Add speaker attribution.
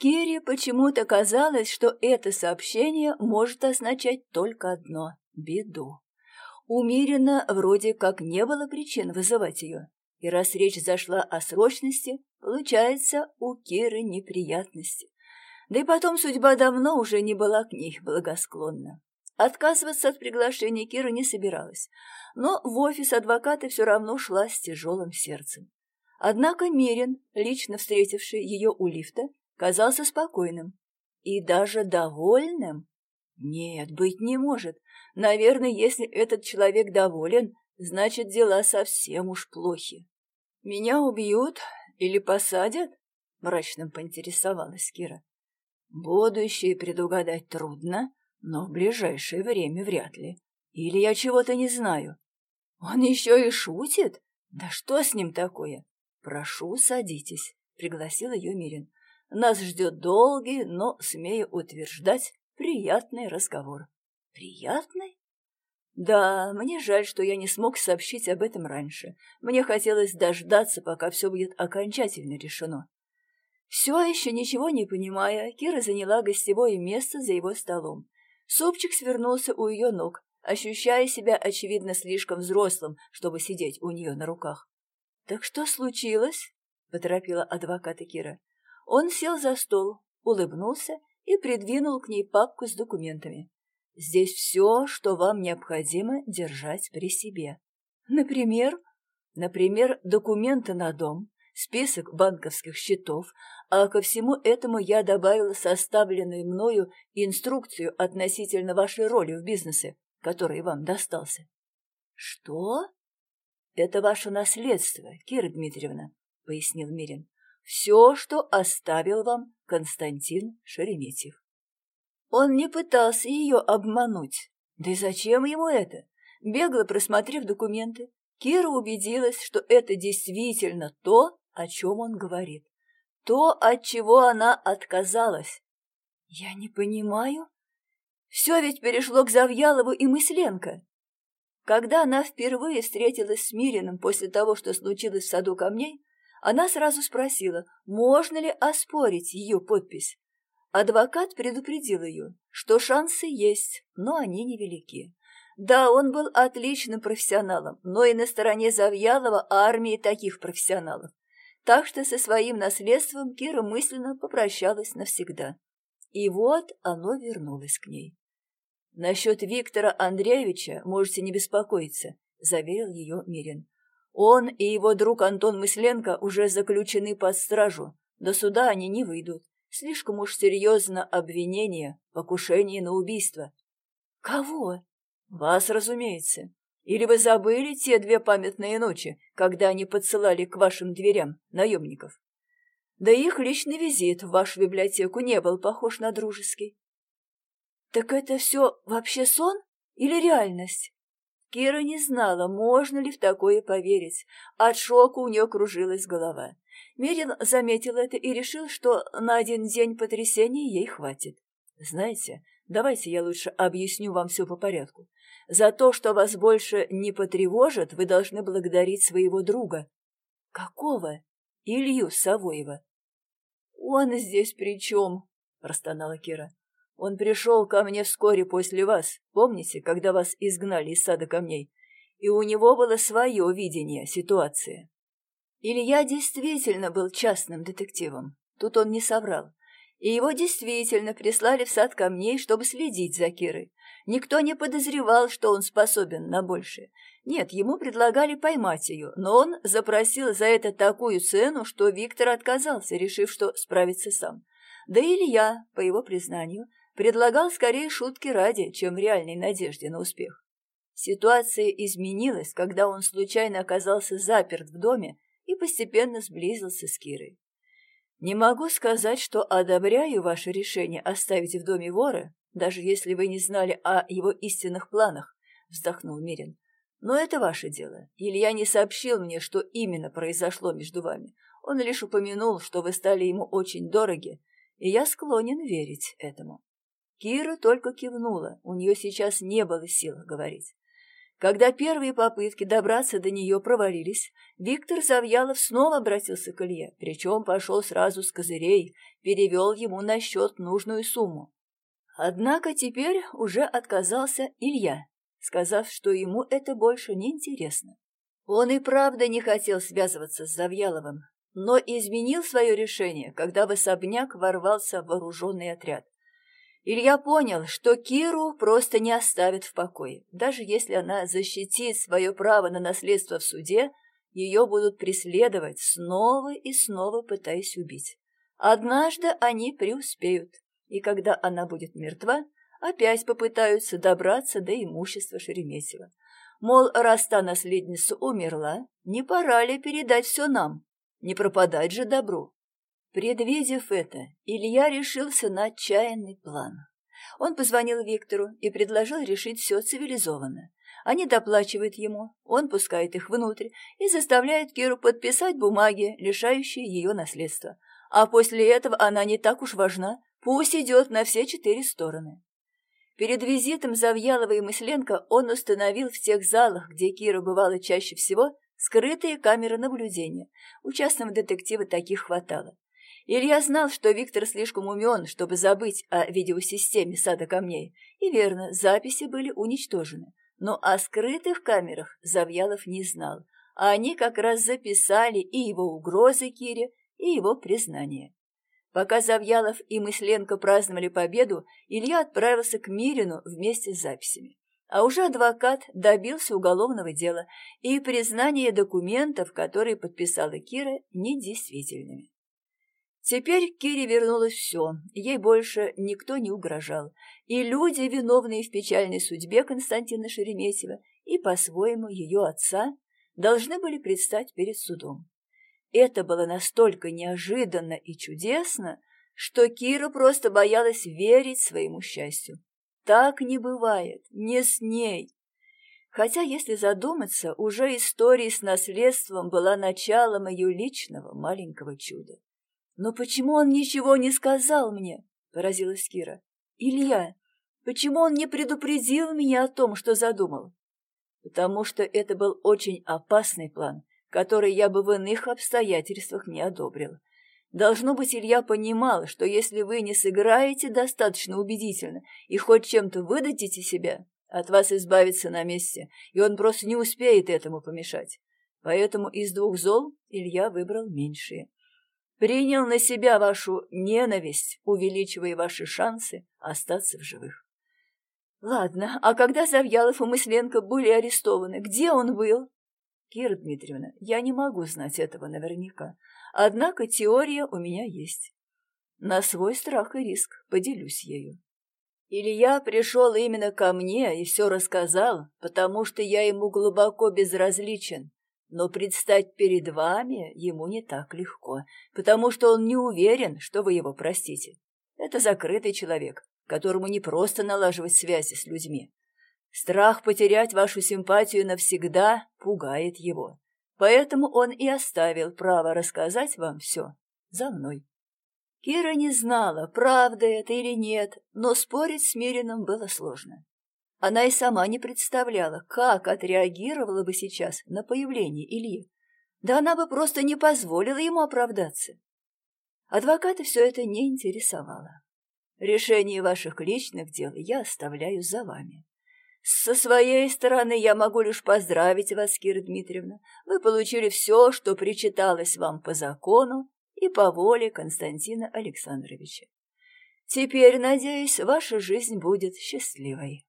Speaker 1: Кире почему-то казалось, что это сообщение может означать только одно — беду. У Мирина вроде как не было причин вызывать ее. И раз речь зашла о срочности, получается, у Киры неприятности. Да и потом судьба давно уже не была к ней благосклонна. Отказываться от приглашения Кира не собиралась, но в офис адвоката все равно шла с тяжелым сердцем. Однако Мирин, лично встретивший ее у лифта, казался спокойным и даже довольным. Нет, быть не может. Наверное, если этот человек доволен, значит, дела совсем уж плохи. «Меня убьют или посадят?» — мрачно поинтересовалась Кира. «Будущее предугадать трудно, но в ближайшее время вряд ли. Или я чего-то не знаю. Он еще и шутит? Да что с ним такое? Прошу, садитесь», — пригласил ее Мирин. «Нас ждет долгий, но, смею утверждать, приятный разговор». «Приятный?» Да, мне жаль, что я не смог сообщить об этом раньше. Мне хотелось дождаться, пока все будет окончательно решено. Все еще ничего не понимая, Кира заняла гостевое место за его столом. Супчик свернулся у ее ног, ощущая себя, очевидно, слишком взрослым, чтобы сидеть у нее на руках. «Так что случилось?» — поторопила адвоката Кира. Он сел за стол, улыбнулся и придвинул к ней папку с документами. Здесь все, что вам необходимо держать при себе. Например, например, документы на дом, список банковских счетов, а ко всему этому я добавила составленную мною инструкцию относительно вашей роли в бизнесе, который вам достался. Что? Это ваше наследство, Кира Дмитриевна, пояснил Мирин. Все, что оставил вам Константин Шереметьев. Он не пытался ее обмануть. Да и зачем ему это? Бегло просмотрев документы, Кира убедилась, что это действительно то, о чем он говорит. То, от чего она отказалась. Я не понимаю. Все ведь перешло к Завьялову и Мысленко. Когда она впервые встретилась с Мириным после того, что случилось в саду камней, она сразу спросила, можно ли оспорить ее подпись. Адвокат предупредил ее, что шансы есть, но они невелики. Да, он был отличным профессионалом, но и на стороне Завьялова армии таких профессионалов. Так что со своим наследством Кира мысленно попрощалась навсегда. И вот оно вернулось к ней. «Насчет Виктора Андреевича можете не беспокоиться», — заверил ее Мирин. «Он и его друг Антон Мысленко уже заключены под стражу. До суда они не выйдут. Слишком уж серьезно обвинение, покушение на убийство. Кого? Вас, разумеется. Или вы забыли те две памятные ночи, когда они подсылали к вашим дверям наемников? Да их личный визит в вашу библиотеку не был похож на дружеский. Так это все вообще сон или реальность? Кира не знала, можно ли в такое поверить. От шока у нее кружилась голова. Мерин заметил это и решил, что на один день потрясения ей хватит. «Знаете, давайте я лучше объясню вам все по порядку. За то, что вас больше не потревожит, вы должны благодарить своего друга». «Какого?» «Илью Савоева». «Он здесь при чем?» — простонала Кира. «Он пришел ко мне вскоре после вас, помните, когда вас изгнали из сада камней? И у него было свое видение ситуации». Илья действительно был частным детективом. Тут он не соврал. И его действительно прислали в сад камней, чтобы следить за Кирой. Никто не подозревал, что он способен на большее. Нет, ему предлагали поймать ее, но он запросил за это такую цену, что Виктор отказался, решив, что справится сам. Да и Илья, по его признанию, предлагал скорее шутки ради, чем реальной надежде на успех. Ситуация изменилась, когда он случайно оказался заперт в доме и постепенно сблизился с Кирой. «Не могу сказать, что одобряю ваше решение оставить в доме вора, даже если вы не знали о его истинных планах», — вздохнул Мирин. «Но это ваше дело. Илья не сообщил мне, что именно произошло между вами. Он лишь упомянул, что вы стали ему очень дороги, и я склонен верить этому». Кира только кивнула, у нее сейчас не было сил говорить. Когда первые попытки добраться до нее провалились, Виктор Завьялов снова обратился к Илье, причем пошел сразу с козырей, перевел ему на счет нужную сумму. Однако теперь уже отказался Илья, сказав, что ему это больше не интересно. Он и правда не хотел связываться с Завьяловым, но изменил свое решение, когда в особняк ворвался вооруженный отряд. Илья понял, что Киру просто не оставят в покое. Даже если она защитит свое право на наследство в суде, ее будут преследовать, снова и снова пытаясь убить. Однажды они преуспеют, и когда она будет мертва, опять попытаются добраться до имущества Шереметьева. Мол, раз та наследница умерла, не пора ли передать все нам? Не пропадать же добру. Предвидев это, Илья решился на отчаянный план. Он позвонил Виктору и предложил решить все цивилизованно. Они доплачивают ему, он пускает их внутрь и заставляет Киру подписать бумаги, лишающие ее наследства. А после этого она не так уж важна, пусть идет на все четыре стороны. Перед визитом Завьялова и Мысленко он установил в тех залах, где Кира бывала чаще всего, скрытые камеры наблюдения. У частного детектива таких хватало. Илья знал, что Виктор слишком умен, чтобы забыть о видеосистеме сада камней. И верно, записи были уничтожены. Но о скрытых камерах Завьялов не знал. А они как раз записали и его угрозы Кире, и его признание. Пока Завьялов и Мысленко праздновали победу, Илья отправился к Мирину вместе с записями. А уже адвокат добился уголовного дела и признания документов, которые подписала Кира, недействительными. Теперь Кире вернулось все, ей больше никто не угрожал, и люди, виновные в печальной судьбе Константина Шереметьева и, по-своему, ее отца, должны были предстать перед судом. Это было настолько неожиданно и чудесно, что Кира просто боялась верить своему счастью. Так не бывает, не с ней. Хотя, если задуматься, уже история с наследством была началом ее личного маленького чуда. «Но почему он ничего не сказал мне?» — поразилась Кира. «Илья, почему он не предупредил меня о том, что задумал?» «Потому что это был очень опасный план, который я бы в иных обстоятельствах не одобрил. Должно быть, Илья понимал, что если вы не сыграете достаточно убедительно и хоть чем-то выдадите себя, от вас избавиться на месте, и он просто не успеет этому помешать. Поэтому из двух зол Илья выбрал меньшее принял на себя вашу ненависть, увеличивая ваши шансы остаться в живых. Ладно, а когда Завьялов и Мысленко были арестованы, где он был? Кира Дмитриевна, я не могу знать этого наверняка, однако теория у меня есть. На свой страх и риск поделюсь ею. Илья пришел именно ко мне и все рассказал, потому что я ему глубоко безразличен, но предстать перед вами ему не так легко, потому что он не уверен, что вы его простите. Это закрытый человек, которому не просто налаживать связи с людьми. Страх потерять вашу симпатию навсегда пугает его. Поэтому он и оставил право рассказать вам все за мной. Кира не знала, правда это или нет, но спорить с Мирином было сложно. Она и сама не представляла, как отреагировала бы сейчас на появление Ильи. Да она бы просто не позволила ему оправдаться. Адвоката все это не интересовало. Решение ваших личных дел я оставляю за вами. Со своей стороны я могу лишь поздравить вас, Кира Дмитриевна. Вы получили все, что причиталось вам по закону и по воле Константина Александровича. Теперь, надеюсь, ваша жизнь будет счастливой.